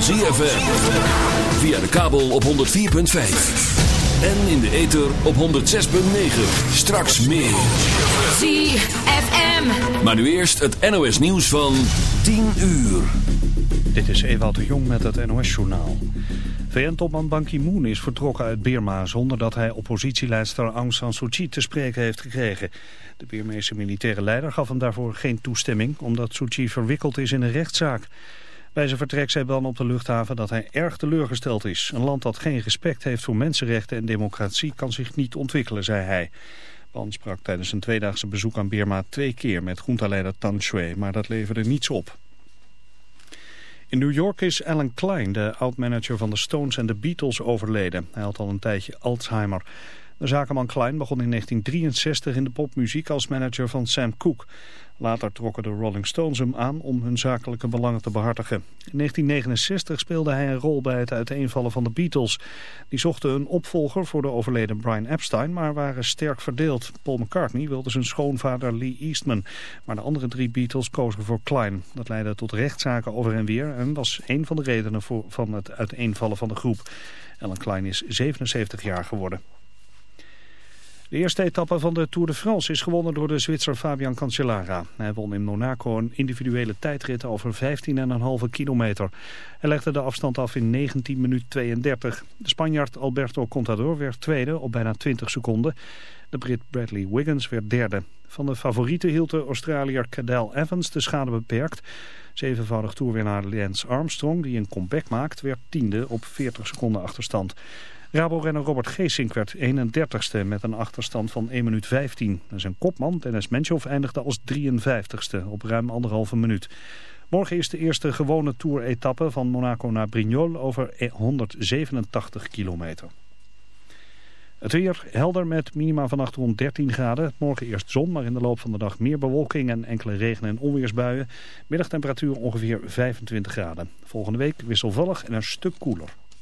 Van ZFM. Via de kabel op 104.5. En in de ether op 106.9. Straks meer. ZFM. Maar nu eerst het NOS nieuws van 10 uur. Dit is Ewout de Jong met het NOS-journaal. VN-topman Ban Ki-moon is vertrokken uit Birma zonder dat hij oppositieleidster Aung San Suu Kyi te spreken heeft gekregen. De Birmeese militaire leider gaf hem daarvoor geen toestemming omdat Suu Kyi verwikkeld is in een rechtszaak. Bij zijn vertrek zei Ban op de luchthaven dat hij erg teleurgesteld is. Een land dat geen respect heeft voor mensenrechten en democratie kan zich niet ontwikkelen, zei hij. Ban sprak tijdens een tweedaagse bezoek aan Birma twee keer met groentaleider Tan Shui, maar dat leverde niets op. In New York is Alan Klein, de oud-manager van de Stones en de Beatles, overleden. Hij had al een tijdje Alzheimer. De zakenman Klein begon in 1963 in de popmuziek als manager van Sam Cooke. Later trokken de Rolling Stones hem aan om hun zakelijke belangen te behartigen. In 1969 speelde hij een rol bij het uiteenvallen van de Beatles. Die zochten een opvolger voor de overleden Brian Epstein, maar waren sterk verdeeld. Paul McCartney wilde zijn schoonvader Lee Eastman, maar de andere drie Beatles kozen voor Klein. Dat leidde tot rechtszaken over en weer en was een van de redenen voor, van het uiteenvallen van de groep. Alan Klein is 77 jaar geworden. De eerste etappe van de Tour de France is gewonnen door de Zwitser Fabian Cancellara. Hij won in Monaco een individuele tijdrit over 15,5 kilometer. Hij legde de afstand af in 19 minuten 32. De Spanjaard Alberto Contador werd tweede op bijna 20 seconden. De Brit Bradley Wiggins werd derde. Van de favorieten hield de Australiër Cadel Evans de schade beperkt. Zevenvoudig toerwinnaar Lance Armstrong, die een comeback maakt, werd tiende op 40 seconden achterstand. Rabo-renner Robert Geesink werd 31ste met een achterstand van 1 minuut 15. zijn kopman Dennis Menchov eindigde als 53ste op ruim anderhalve minuut. Morgen is de eerste gewone tour-etappe van Monaco naar Brignoles over 187 kilometer. Het weer helder met minima vannacht rond 13 graden. Morgen eerst zon, maar in de loop van de dag meer bewolking en enkele regen- en onweersbuien. Middagtemperatuur ongeveer 25 graden. Volgende week wisselvallig en een stuk koeler.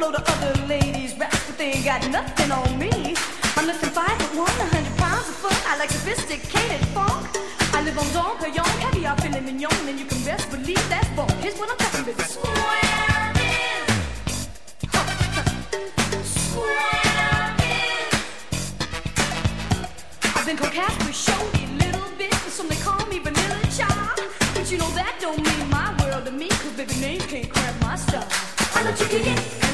load of other ladies rap, but they ain't got nothing on me. I'm less than five foot one, a hundred pounds of fun. I like sophisticated funk. I live on Don Perignon, caviar, filet mignon, and you can best believe that funk. Here's what I'm talking about. Square is. Huh. Square is. I've been called Casper a little bit, and some they call me Vanilla Child. But you know that don't mean my world to me, cause baby name can't cramp my style. I know you can get.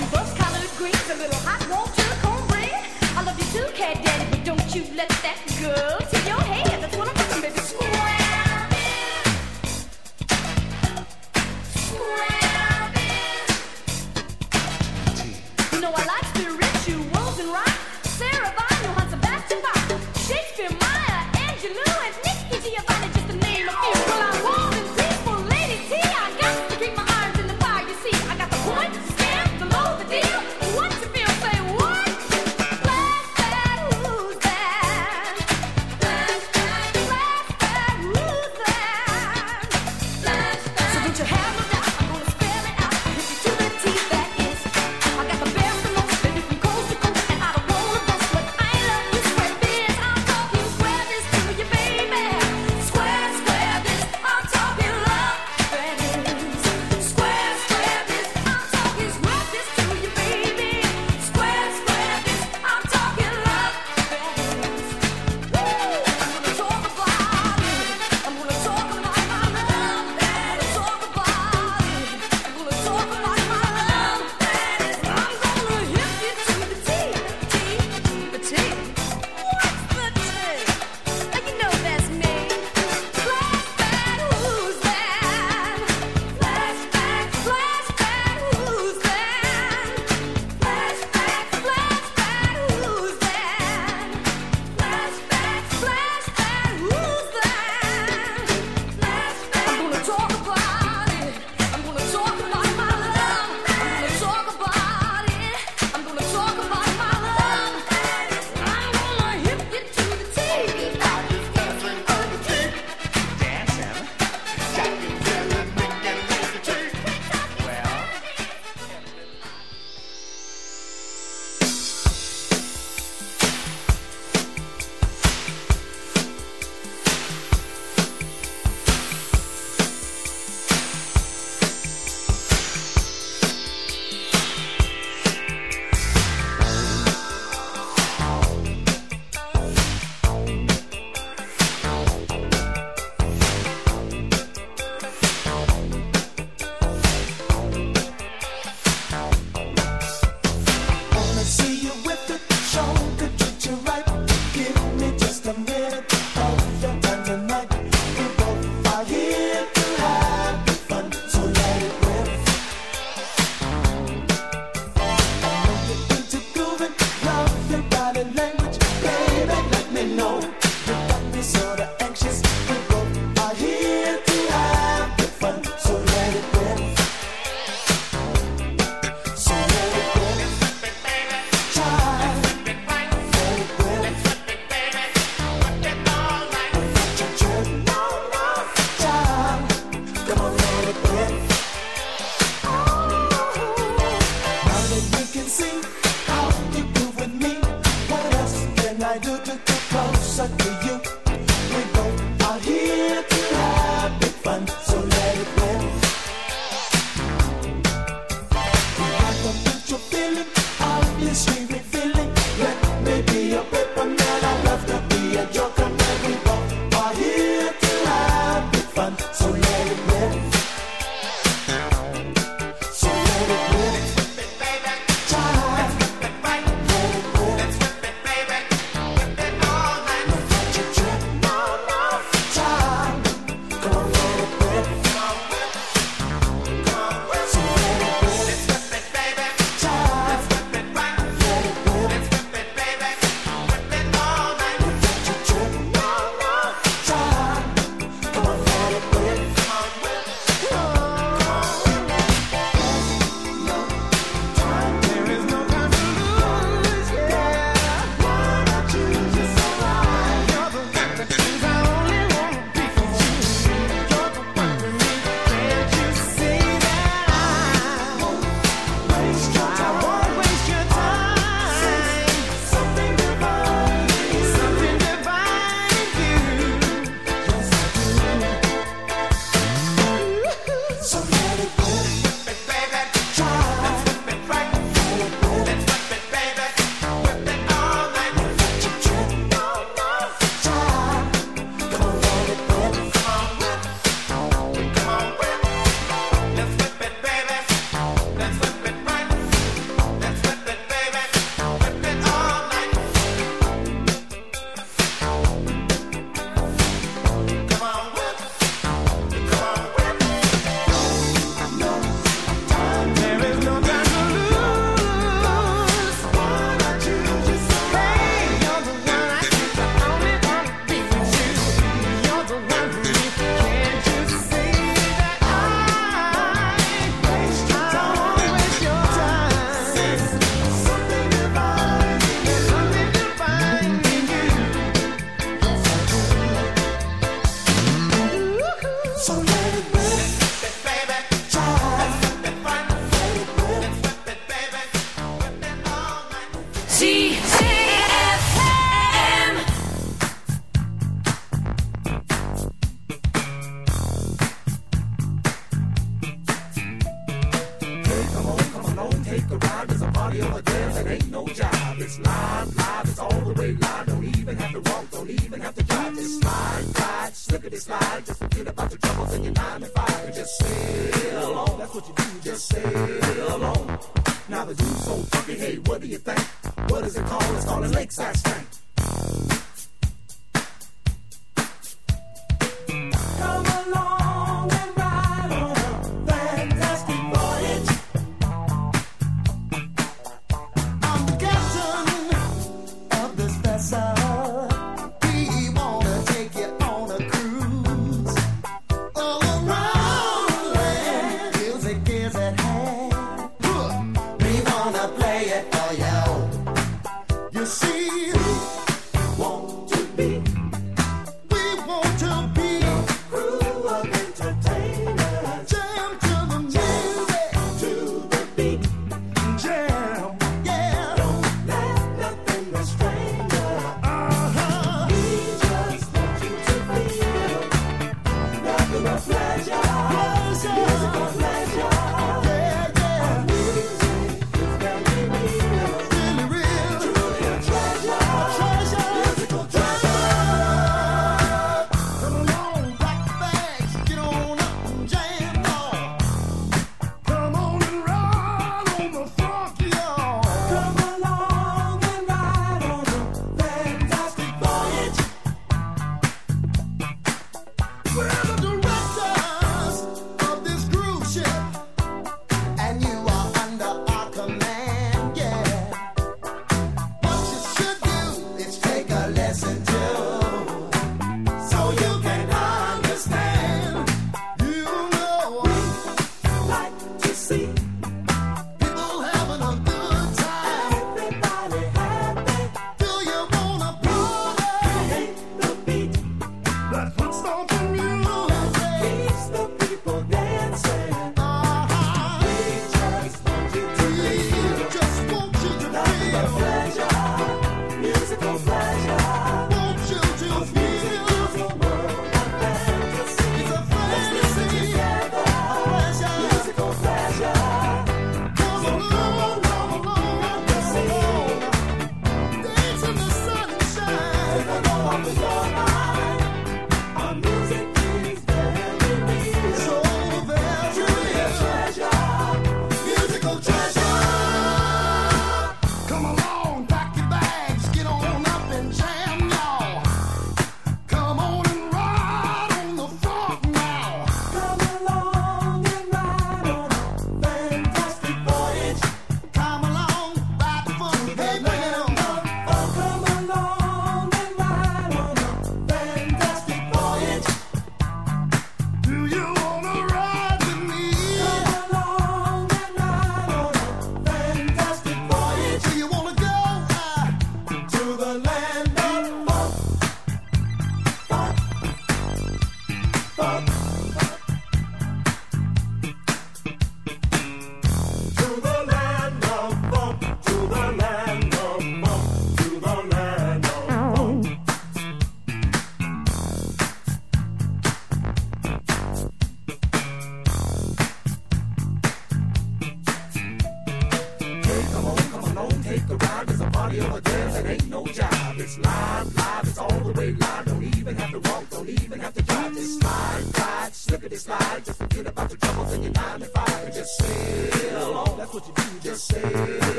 you to get closer to you.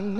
ang